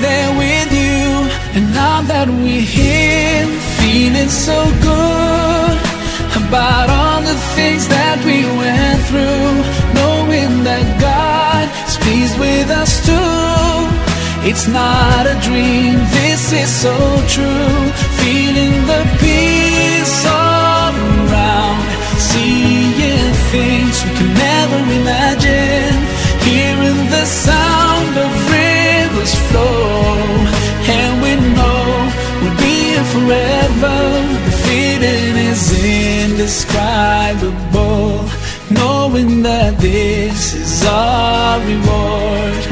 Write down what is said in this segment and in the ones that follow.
there with you. And now that we're here, feeling so good about all the things that we went through, knowing that God is pleased with us too. It's not a dream, this is so true. Feeling the peace forever. The feeling is indescribable, knowing that this is our reward.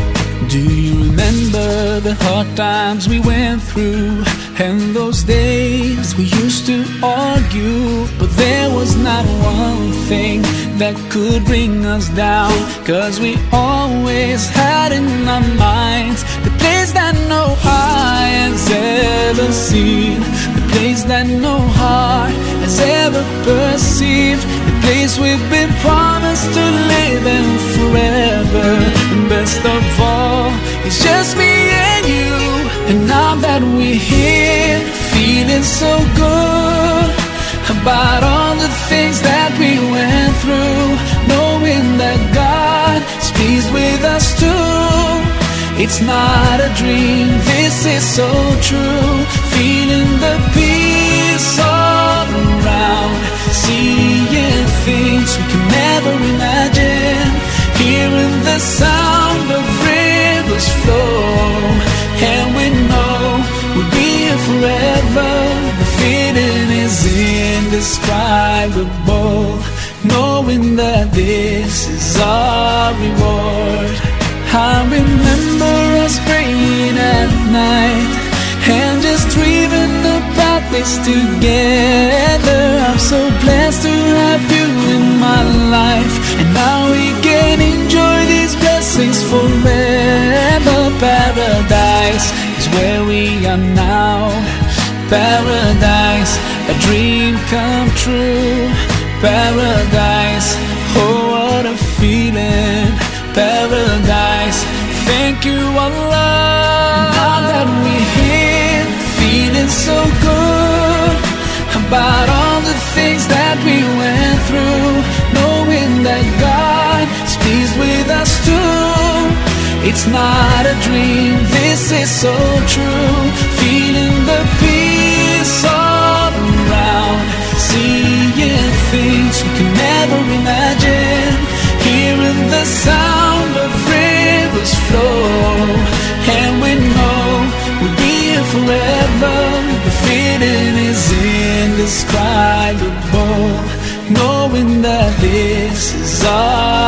Do you remember the hard times we went through? And those days we used to argue, but there was not one thing that could bring us down. Cause we always had in our minds the place that no eye has ever seen, place that no heart has ever perceived, the place we've been promised to live in forever. And best of all, it's just me and you. And now that we're here, feeling so good about all the things that we went through, knowing that God is pleased with us too. It's not a dream, this is so true. Feeling the sound of rivers flow, and we know we'll be here forever. The feeling is indescribable, knowing that this is our reward. I remember us praying at night and just dreaming about this together. Where now. Paradise, a dream come true. Paradise, oh what a feeling. Paradise, thank you Allah. Now that we're here, feeling so good about all the things that we went through, knowing that God It's not a dream, this is so true. Feeling the peace all around, seeing things we can never imagine. Hearing the sound of rivers flow, and we know we'll be here forever. The feeling is indescribable, knowing that this is our.